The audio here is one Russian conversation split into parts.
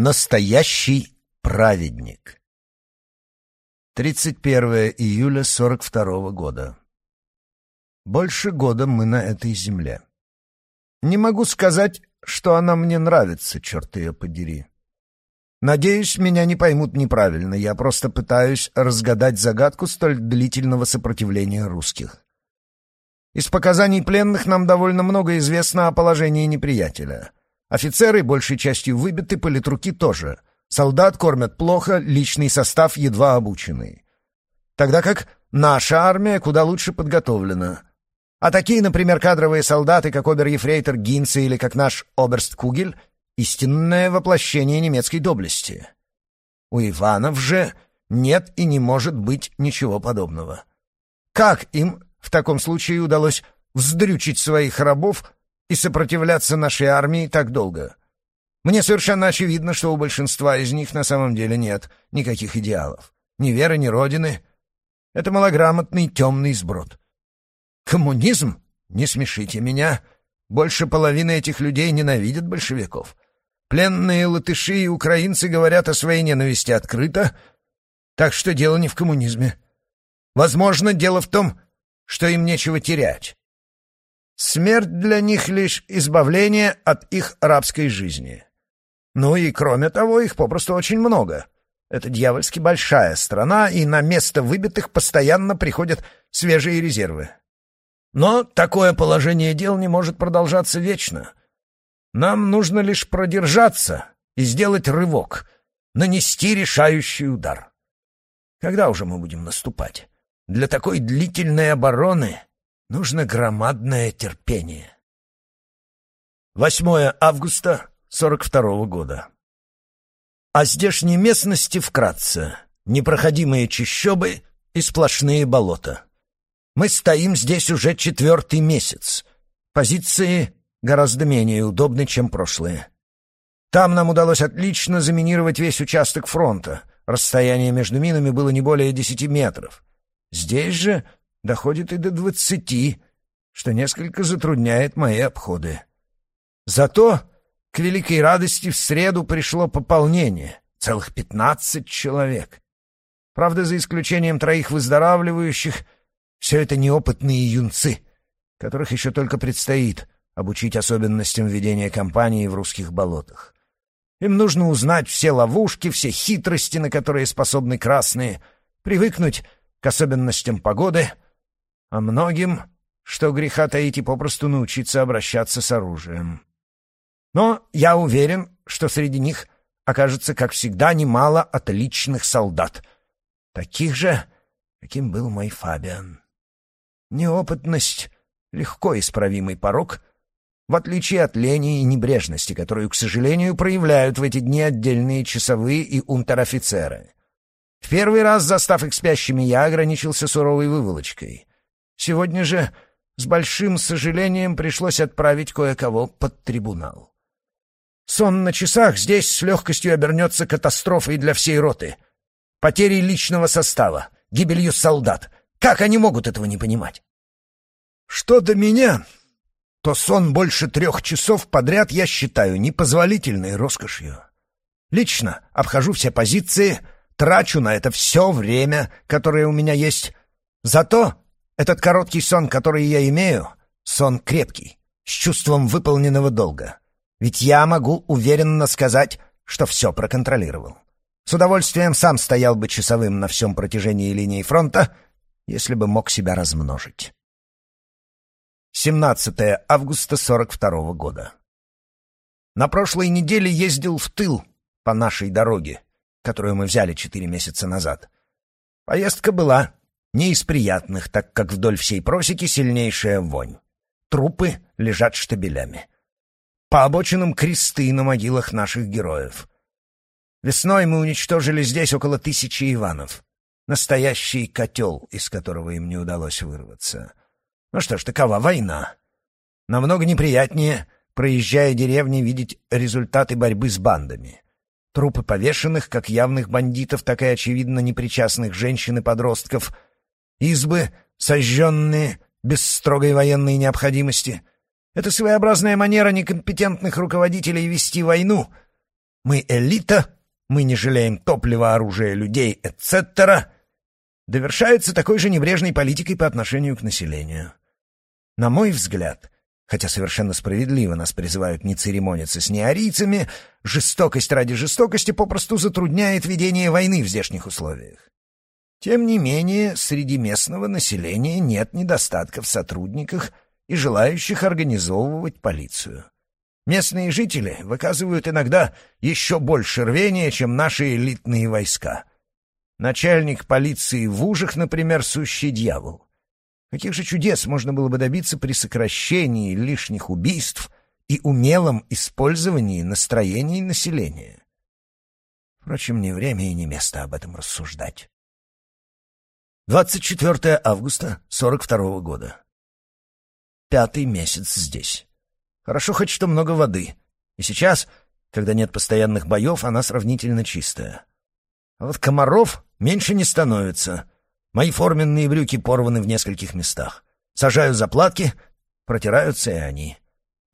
Настоящий праведник. 31 июля 42 года. Больше года мы на этой земле. Не могу сказать, что она мне нравится, черт ее подери. Надеюсь, меня не поймут неправильно, я просто пытаюсь разгадать загадку столь длительного сопротивления русских. Из показаний пленных нам довольно много известно о положении неприятеля — Офицеры большей частью выбиты, политруки тоже. Солдат кормят плохо, личный состав едва обученный. Тогда как наша армия куда лучше подготовлена. А такие, например, кадровые солдаты, как обер-ефрейтор Гинце или как наш оберст Кугель, истинное воплощение немецкой доблести. У Иванов же нет и не может быть ничего подобного. Как им в таком случае удалось вздрючить своих рабов и сопротивляться нашей армии так долго. Мне совершенно очевидно, что у большинства из них на самом деле нет никаких идеалов. Ни веры, ни родины. Это малограмотный темный сброд. Коммунизм? Не смешите меня. Больше половины этих людей ненавидят большевиков. Пленные латыши и украинцы говорят о своей ненависти открыто, так что дело не в коммунизме. Возможно, дело в том, что им нечего терять. Смерть для них лишь избавление от их рабской жизни. Ну и кроме того, их попросту очень много. Это дьявольски большая страна, и на место выбитых постоянно приходят свежие резервы. Но такое положение дел не может продолжаться вечно. Нам нужно лишь продержаться и сделать рывок, нанести решающий удар. Когда уже мы будем наступать? Для такой длительной обороны Нужно громадное терпение. 8 августа 42 года. О здешней местности вкратце. Непроходимые чащобы и сплошные болота. Мы стоим здесь уже четвертый месяц. Позиции гораздо менее удобны, чем прошлые. Там нам удалось отлично заминировать весь участок фронта. Расстояние между минами было не более десяти метров. Здесь же доходит и до двадцати, что несколько затрудняет мои обходы. Зато к великой радости в среду пришло пополнение, целых пятнадцать человек. Правда, за исключением троих выздоравливающих, все это неопытные юнцы, которых еще только предстоит обучить особенностям ведения кампании в русских болотах. Им нужно узнать все ловушки, все хитрости, на которые способны красные, привыкнуть к особенностям погоды — а многим, что греха таить и попросту научиться обращаться с оружием. Но я уверен, что среди них окажется, как всегда, немало отличных солдат, таких же, каким был мой Фабиан. Неопытность — легко исправимый порог, в отличие от лени и небрежности, которую, к сожалению, проявляют в эти дни отдельные часовые и унтер-офицеры. В первый раз, застав их спящими, я ограничился суровой выволочкой. Сегодня же с большим сожалением пришлось отправить кое-кого под трибунал. Сон на часах здесь с легкостью обернется катастрофой для всей роты. Потерей личного состава, гибелью солдат. Как они могут этого не понимать? Что до меня, то сон больше трех часов подряд я считаю непозволительной роскошью. Лично обхожу все позиции, трачу на это все время, которое у меня есть. Зато этот короткий сон, который я имею, сон крепкий, с чувством выполненного долга. Ведь я могу уверенно сказать, что все проконтролировал. С удовольствием сам стоял бы часовым на всем протяжении линии фронта, если бы мог себя размножить. 17 августа 42 года. На прошлой неделе ездил в тыл по нашей дороге, которую мы взяли четыре месяца назад. Поездка была не из приятных, так как вдоль всей просеки сильнейшая вонь. Трупы лежат штабелями. По обочинам кресты на могилах наших героев. Весной мы уничтожили здесь около тысячи Иванов. Настоящий котел, из которого им не удалось вырваться. Ну что ж, такова война. Намного неприятнее, проезжая деревни, видеть результаты борьбы с бандами. Трупы повешенных, как явных бандитов, так и, очевидно, непричастных женщин и подростков — избы, сожженные без строгой военной необходимости. Это своеобразная манера некомпетентных руководителей вести войну, Мы элита, мы не жалеем топлива, оружия, людей, etc., довершается такой же небрежной политикой по отношению к населению. На мой взгляд, хотя совершенно справедливо нас призывают не церемониться с неарийцами, жестокость ради жестокости попросту затрудняет ведение войны в здешних условиях. Тем не менее, среди местного населения нет недостатка в сотрудниках и желающих организовывать полицию. Местные жители выказывают иногда еще больше рвения, чем наши элитные войска. Начальник полиции в Ужах, например, сущий дьявол. Каких же чудес можно было бы добиться при сокращении лишних убийств и умелом использовании настроений населения? Впрочем, не время и не место об этом рассуждать. 24 августа 42 -го года. Пятый месяц здесь. Хорошо хоть что много воды. И сейчас, когда нет постоянных боев, она сравнительно чистая. А вот комаров меньше не становится. Мои форменные брюки порваны в нескольких местах. Сажаю заплатки, протираются и они.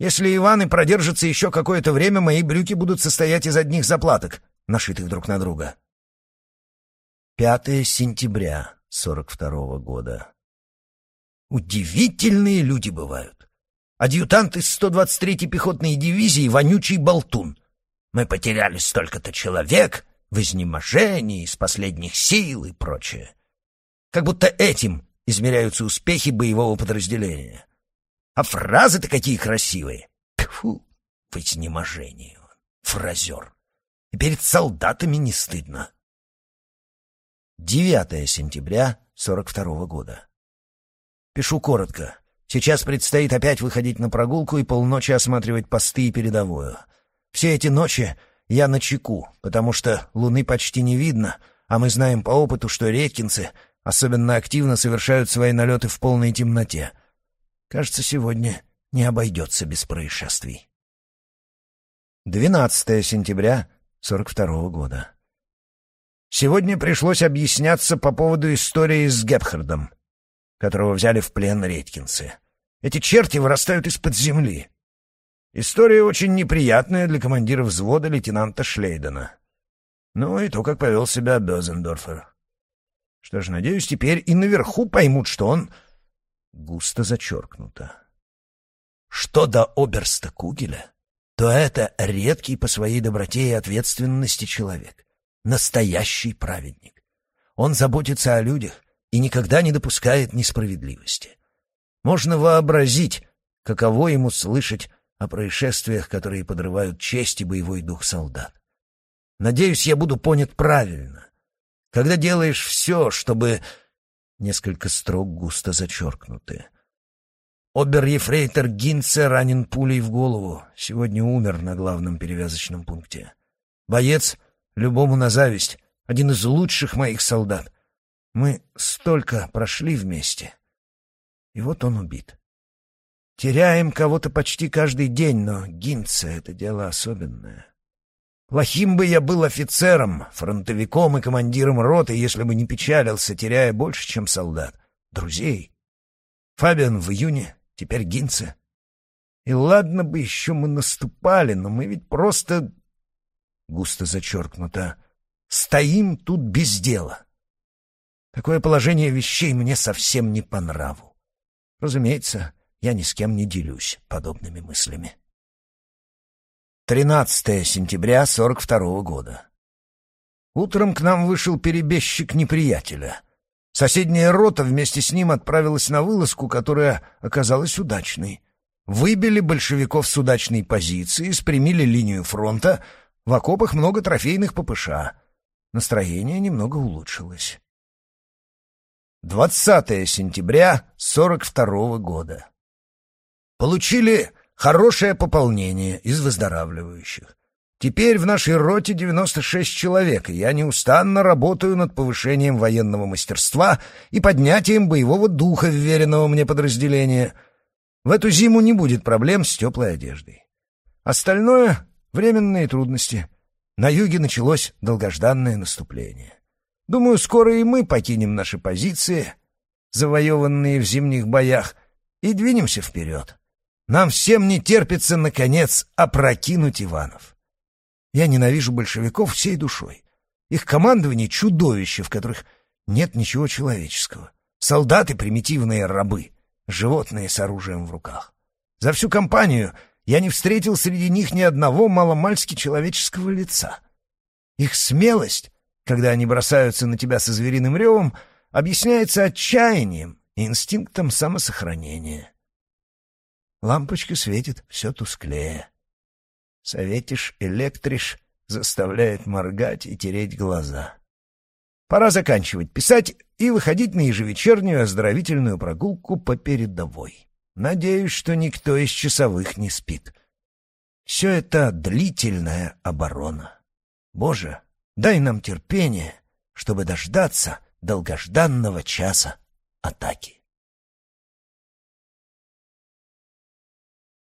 Если Иван и продержится еще какое-то время, мои брюки будут состоять из одних заплаток, нашитых друг на друга. 5 сентября 42 -го года. Удивительные люди бывают. Адъютант из 123-й пехотной дивизии — вонючий болтун. Мы потеряли столько-то человек в изнеможении, из последних сил и прочее. Как будто этим измеряются успехи боевого подразделения. А фразы-то какие красивые. Фу, в изнеможении он, фразер. И перед солдатами не стыдно. 9 сентября 42 -го года. Пишу коротко. Сейчас предстоит опять выходить на прогулку и полночи осматривать посты и передовую. Все эти ночи я на чеку, потому что луны почти не видно, а мы знаем по опыту, что редкинцы особенно активно совершают свои налеты в полной темноте. Кажется, сегодня не обойдется без происшествий. 12 сентября 42 года. Сегодня пришлось объясняться по поводу истории с Гепхардом, которого взяли в плен редкинцы. Эти черти вырастают из-под земли. История очень неприятная для командира взвода лейтенанта Шлейдена. Ну и то, как повел себя Безендорфер. Что ж, надеюсь, теперь и наверху поймут, что он густо зачеркнуто. Что до оберста Кугеля, то это редкий по своей доброте и ответственности человек. Настоящий праведник. Он заботится о людях и никогда не допускает несправедливости. Можно вообразить, каково ему слышать о происшествиях, которые подрывают честь и боевой дух солдат. Надеюсь, я буду понят правильно. Когда делаешь все, чтобы... Несколько строк густо зачеркнуты. Обер-ефрейтор Гинце ранен пулей в голову. Сегодня умер на главном перевязочном пункте. Боец, любому на зависть, один из лучших моих солдат. Мы столько прошли вместе. И вот он убит. Теряем кого-то почти каждый день, но Гинца — это дело особенное. Плохим бы я был офицером, фронтовиком и командиром роты, если бы не печалился, теряя больше, чем солдат. Друзей. Фабиан в июне, теперь Гинце. И ладно бы еще мы наступали, но мы ведь просто, густо зачеркнуто, стоим тут без дела. Такое положение вещей мне совсем не по нраву. Разумеется, я ни с кем не делюсь подобными мыслями. 13 сентября 42 -го года. Утром к нам вышел перебежчик неприятеля. Соседняя рота вместе с ним отправилась на вылазку, которая оказалась удачной. Выбили большевиков с удачной позиции, спрямили линию фронта, в окопах много трофейных ППШ. Настроение немного улучшилось. 20 сентября 42 года. Получили хорошее пополнение из выздоравливающих. Теперь в нашей роте 96 человек, и я неустанно работаю над повышением военного мастерства и поднятием боевого духа вверенного мне подразделения. В эту зиму не будет проблем с теплой одеждой. Остальное — временные трудности. На юге началось долгожданное наступление. Думаю, скоро и мы покинем наши позиции, завоеванные в зимних боях, и двинемся вперед. Нам всем не терпится, наконец, опрокинуть Иванов. Я ненавижу большевиков всей душой. Их командование — чудовище, в которых нет ничего человеческого. Солдаты — примитивные рабы, животные с оружием в руках. За всю кампанию я не встретил среди них ни одного маломальски человеческого лица. Их смелость, когда они бросаются на тебя со звериным ревом, объясняется отчаянием и инстинктом самосохранения. Лампочка светит все тусклее. Советишь, электриш заставляет моргать и тереть глаза. Пора заканчивать писать и выходить на ежевечернюю оздоровительную прогулку по передовой. Надеюсь, что никто из часовых не спит. Все это длительная оборона. Боже, дай нам терпение, чтобы дождаться долгожданного часа атаки.